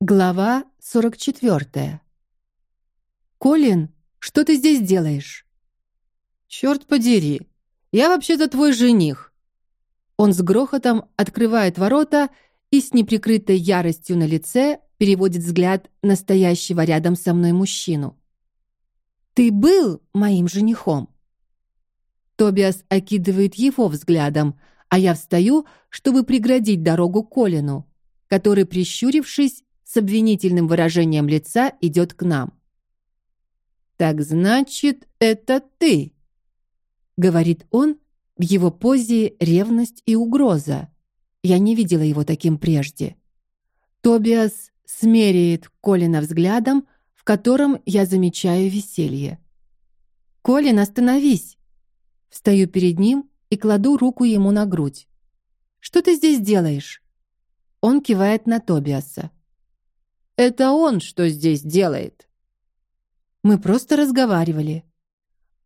Глава 44. Колин, что ты здесь делаешь? Черт подери, я вообще-то твой жених. Он с грохотом открывает ворота и с неприкрытой яростью на лице переводит взгляд настоящего рядом со мной мужчину. Ты был моим женихом. Тобиас окидывает его взглядом, а я встаю, чтобы преградить дорогу Колину, который, прищурившись, с обвинительным выражением лица идет к нам. Так значит, это ты, говорит он. В его позе ревность и угроза. Я не видела его таким прежде. Тобиас смеряет Колина взглядом, в котором я замечаю веселье. Колин, остановись. Встаю перед ним и кладу руку ему на грудь. Что ты здесь делаешь? Он кивает на Тобиаса. Это он что здесь делает? Мы просто разговаривали.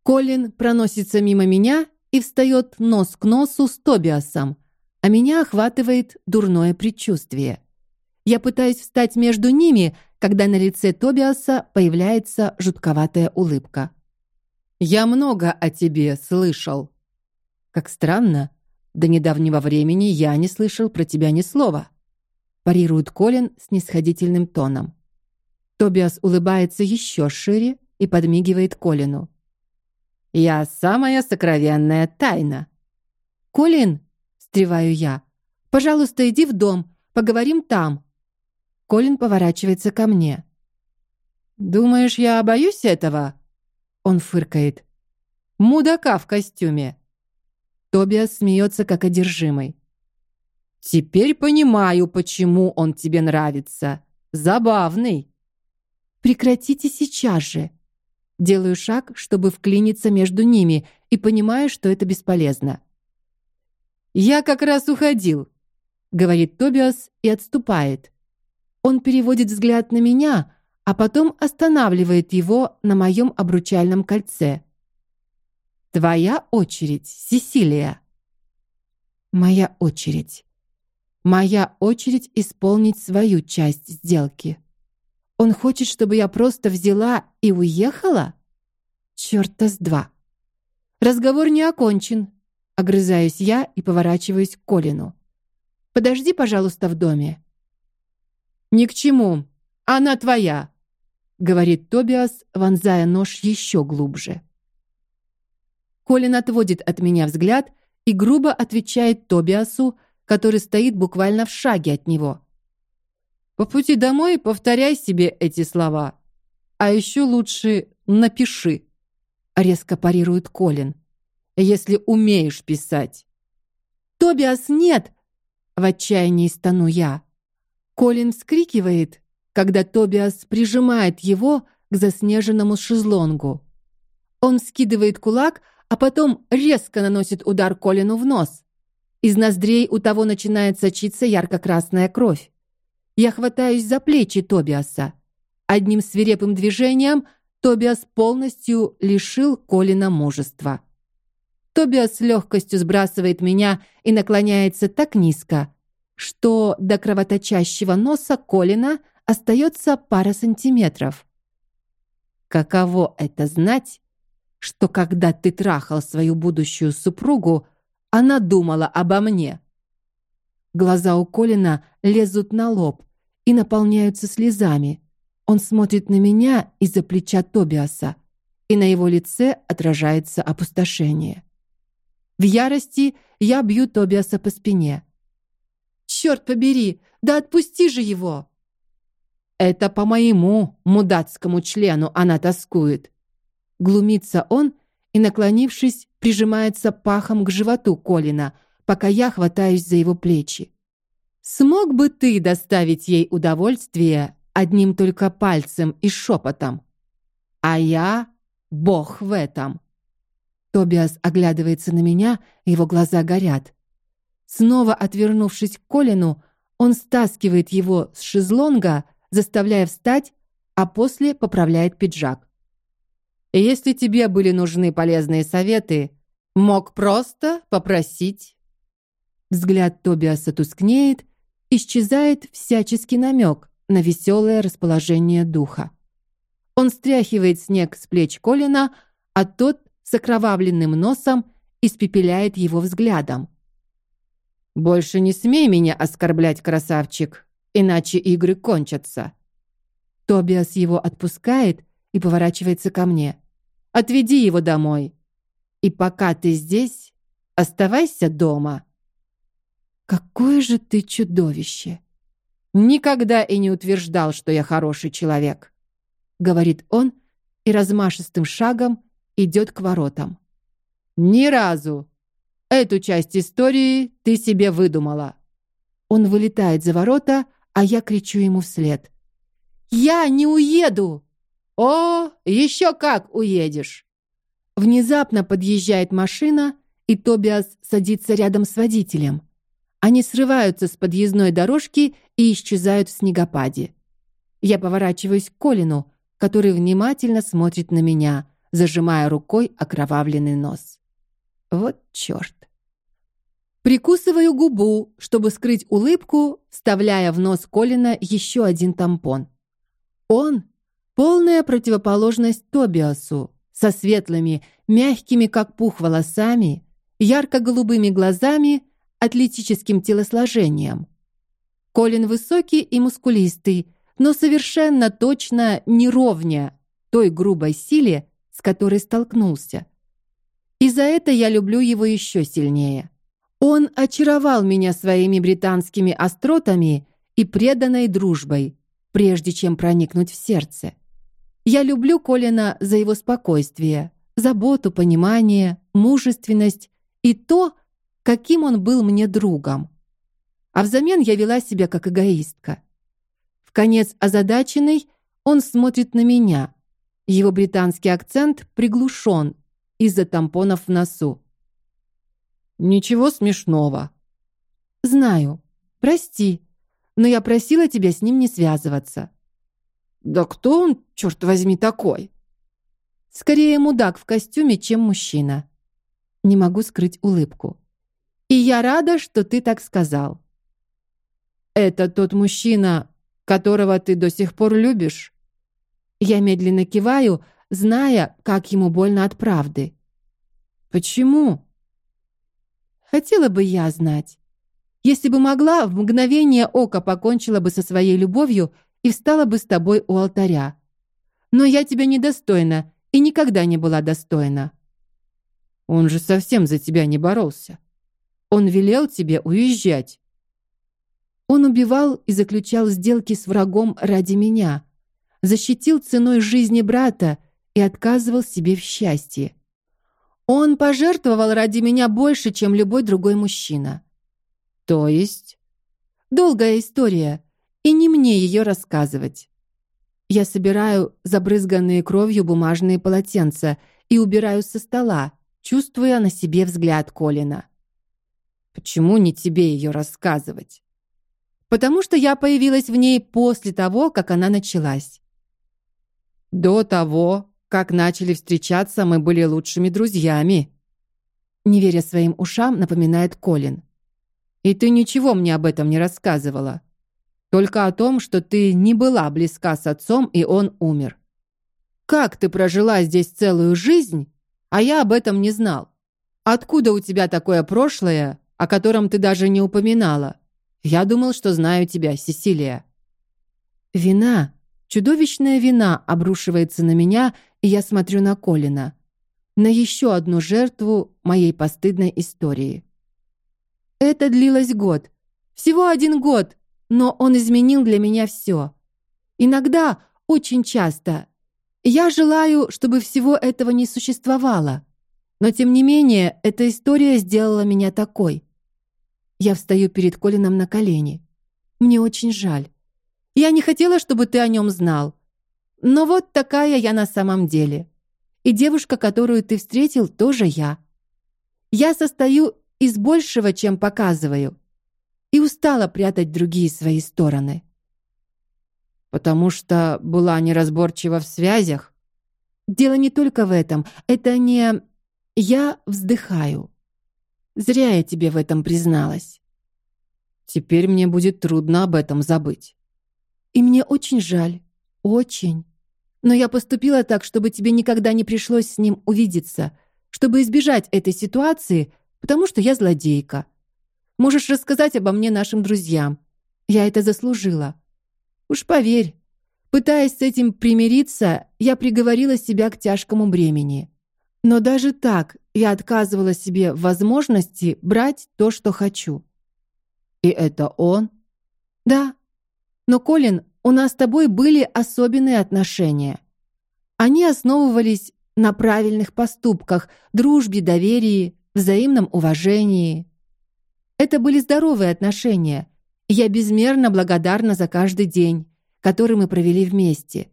Колин проносится мимо меня и встает нос к носу с Тобиасом, а меня охватывает дурное предчувствие. Я пытаюсь встать между ними, когда на лице Тобиаса появляется жутковатая улыбка. Я много о тебе слышал. Как странно, до недавнего времени я не слышал про тебя ни слова парирует Колин с нисходительным тоном. Тобиас улыбается еще шире и подмигивает Колину. Я самая сокровенная тайна. Колин, встреваю я. Пожалуйста, иди в дом, поговорим там. Колин поворачивается ко мне. Думаешь, я боюсь этого? Он фыркает. Мудака в костюме. Тобиас смеется как одержимый. Теперь понимаю, почему он тебе нравится. Забавный. Прекратите сейчас же. Делаю шаг, чтобы вклиниться между ними, и понимаю, что это бесполезно. Я как раз уходил, говорит Тобиас и отступает. Он переводит взгляд на меня, а потом останавливает его на моем обручальном кольце. Твоя очередь, Сесилия. Моя очередь. Моя очередь исполнить свою часть сделки. Он хочет, чтобы я просто взяла и уехала? Чёрта с два. Разговор не окончен. Огрызаюсь я и поворачиваюсь к Колину. Подожди, пожалуйста, в доме. Ни к чему. Она твоя, говорит Тобиас, вонзая нож еще глубже. Колин отводит от меня взгляд и грубо отвечает Тобиасу, который стоит буквально в шаге от него. По пути домой повторяй себе эти слова, а еще лучше напиши. Резко парирует Колин. Если умеешь писать. Тобиас нет, в отчаянии стану я. Колин вскрикивает, когда Тобиас прижимает его к заснеженному шезлонгу. Он скидывает кулак, а потом резко наносит удар Колину в нос. Из ноздрей у того начинает сочиться ярко-красная кровь. Я хватаюсь за плечи Тобиаса. Одним свирепым движением Тобиас полностью лишил Колина мужества. Тобиас легкостью сбрасывает меня и наклоняется так низко, что до кровоточащего носа Колина остается пара сантиметров. Каково это знать, что когда ты трахал свою будущую супругу, она думала обо мне. Глаза у Колина лезут на лоб и наполняются слезами. Он смотрит на меня из-за плеча Тобиаса, и на его лице отражается опустошение. В ярости я бью Тобиаса по спине. Черт побери, да отпусти же его! Это по моему мудацкому члену она тоскует. Глумится он и, наклонившись, прижимается пахом к животу Колина, пока я хватаюсь за его плечи. Смог бы ты доставить ей удовольствие одним только пальцем и шепотом? А я бог в этом. Тобиас оглядывается на меня, его глаза горят. Снова отвернувшись к Колину, он стаскивает его с шезлонга, заставляя встать, а после поправляет пиджак. Если тебе были нужны полезные советы, мог просто попросить. Взгляд Тобиаса тускнеет, исчезает всяческий намек на веселое расположение духа. Он стряхивает снег с плеч Колина, а тот с окровавленным носом испепеляет его взглядом. Больше не смей меня оскорблять, красавчик, иначе игры кончатся. Тобиас его отпускает и поворачивается ко мне. Отведи его домой. И пока ты здесь, оставайся дома. Какое же ты чудовище! Никогда и не утверждал, что я хороший человек, говорит он и размашистым шагом идет к воротам. Ни разу. Эту часть истории ты себе выдумала. Он вылетает за ворота, а я кричу ему вслед: "Я не уеду!" О, еще как уедешь. Внезапно подъезжает машина, и Тобиас садится рядом с водителем. Они срываются с подъездной дорожки и исчезают в снегопаде. Я поворачиваюсь к Колину, который внимательно смотрит на меня, зажимая рукой окровавленный нос. Вот чёрт. Прикусываю губу, чтобы скрыть улыбку, вставляя в нос Колина еще один тампон. Он полная противоположность Тобиасу, со светлыми, мягкими как пух волосами, ярко-голубыми глазами атлетическим телосложением. Колин высокий и мускулистый, но совершенно точно не ровня той грубой силе, с которой столкнулся. И за это я люблю его еще сильнее. Он очаровал меня своими британскими остротами и преданной дружбой, прежде чем проникнуть в сердце. Я люблю Колина за его спокойствие, заботу, понимание, мужественность и то, каким он был мне другом. А взамен я вела себя как эгоистка. В конец озадаченный, он смотрит на меня. Его британский акцент приглушен из-за тампонов в носу. Ничего смешного. Знаю. Прости, но я просила тебя с ним не связываться. Да кто он, черт возьми, такой? Скорее мудак в костюме, чем мужчина. Не могу скрыть улыбку. И я рада, что ты так сказал. Это тот мужчина, которого ты до сих пор любишь? Я медленно киваю, зная, как ему больно от правды. Почему? Хотела бы я знать. Если бы могла, в мгновение ока покончила бы со своей любовью и встала бы с тобой у алтаря. Но я тебя недостойна и никогда не была достойна. Он же совсем за тебя не боролся. Он велел тебе уезжать. Он убивал и заключал сделки с врагом ради меня, защитил ценой жизни брата и отказывал себе в счастье. Он пожертвовал ради меня больше, чем любой другой мужчина. То есть долгая история, и не мне ее рассказывать. Я собираю забрызганные кровью бумажные полотенца и убираю со стола, чувствуя на себе взгляд Колина. Почему не тебе ее рассказывать? Потому что я появилась в ней после того, как она началась. До того, как начали встречаться, мы были лучшими друзьями. Не веря своим ушам, напоминает Колин. И ты ничего мне об этом не рассказывала. Только о том, что ты не была близка с отцом, и он умер. Как ты прожила здесь целую жизнь, а я об этом не знал? Откуда у тебя такое прошлое, о котором ты даже не упоминала. Я думал, что знаю тебя, Сесилия. Вина, чудовищная вина обрушивается на меня, и я смотрю на Колина, на еще одну жертву моей постыдной истории. Это длилось год, всего один год, но он изменил для меня все. Иногда, очень часто, я желаю, чтобы всего этого не существовало. Но тем не менее, эта история сделала меня такой. Я встаю перед Колином на колени. Мне очень жаль. Я не хотела, чтобы ты о нем знал. Но вот такая я на самом деле. И девушка, которую ты встретил, тоже я. Я состою из большего, чем показываю. И устала прятать другие свои стороны. Потому что была неразборчива в связях. Дело не только в этом. Это не я вздыхаю. Зря я тебе в этом призналась. Теперь мне будет трудно об этом забыть. И мне очень жаль, очень. Но я поступила так, чтобы тебе никогда не пришлось с ним увидеться, чтобы избежать этой ситуации, потому что я злодейка. Можешь рассказать обо мне нашим друзьям. Я это заслужила. Уж поверь, пытаясь с этим примириться, я приговорила себя к тяжкому бремени. Но даже так я отказывала себе в возможности брать то, что хочу. И это он? Да. Но, Колин, у нас с тобой были особенные отношения. Они основывались на правильных поступках, дружбе, доверии, взаимном уважении. Это были здоровые отношения. Я безмерно благодарна за каждый день, который мы провели вместе.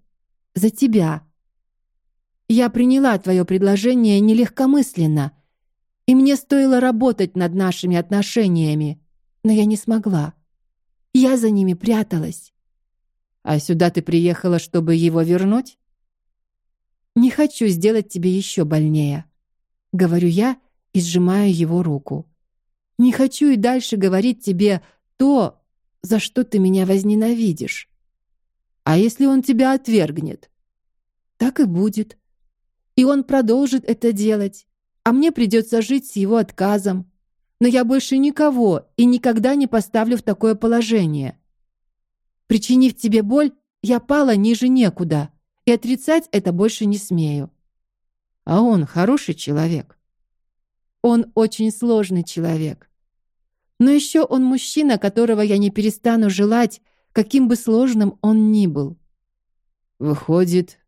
За тебя. Я приняла твое предложение нелегкомысленно, и мне стоило работать над нашими отношениями, но я не смогла. Я за ними пряталась. А сюда ты приехала, чтобы его вернуть? Не хочу сделать тебе еще больнее, говорю я и сжимаю его руку. Не хочу и дальше говорить тебе то, за что ты меня возненавидишь. А если он тебя отвергнет? Так и будет. И он продолжит это делать, а мне придется жить с его отказом. Но я больше никого и никогда не поставлю в такое положение. Причинив тебе боль, я пала ниже некуда, и отрицать это больше не смею. А он хороший человек. Он очень сложный человек. Но еще он мужчина, которого я не перестану желать, каким бы сложным он ни был. Выходит,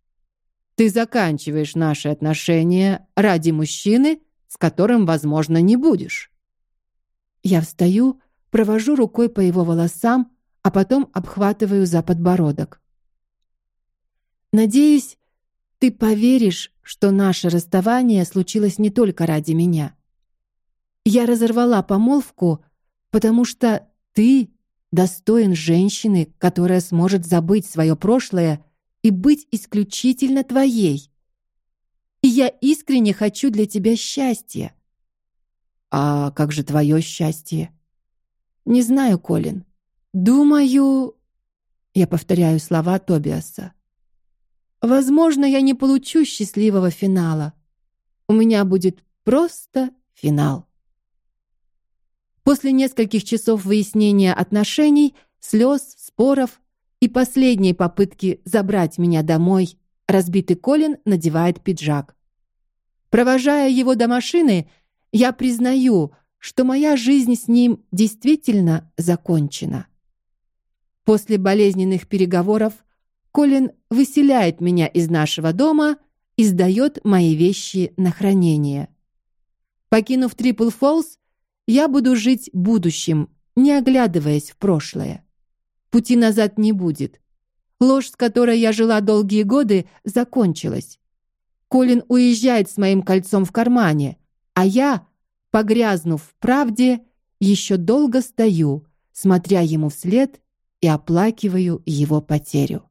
ты заканчиваешь наши отношения ради мужчины, с которым, возможно, не будешь. Я встаю, провожу рукой по его волосам, а потом обхватываю за подбородок. Надеюсь, ты поверишь, что наше расставание случилось не только ради меня. Я разорвала помолвку, потому что ты достоин женщины, которая сможет забыть свое прошлое и быть исключительно твоей. И я искренне хочу для тебя счастья. А как же твое счастье? Не знаю, Колин. Думаю, я повторяю слова Тобиаса. Возможно, я не получу счастливого финала. У меня будет просто финал. После нескольких часов выяснения отношений, слез, споров и последней попытки забрать меня домой, разбитый Колин надевает пиджак. Провожая его до машины, я признаю, что моя жизнь с ним действительно закончена. После болезненных переговоров Колин выселяет меня из нашего дома и сдает мои вещи на хранение. Покинув Трипл Фолс, я буду жить будущим, не оглядываясь в прошлое. Пути назад не будет. Ложь, с которой я жила долгие годы, закончилась. Колин уезжает с моим кольцом в кармане, а я, погрязнув в правде, еще долго стою, смотря ему вслед и оплакиваю его потерю.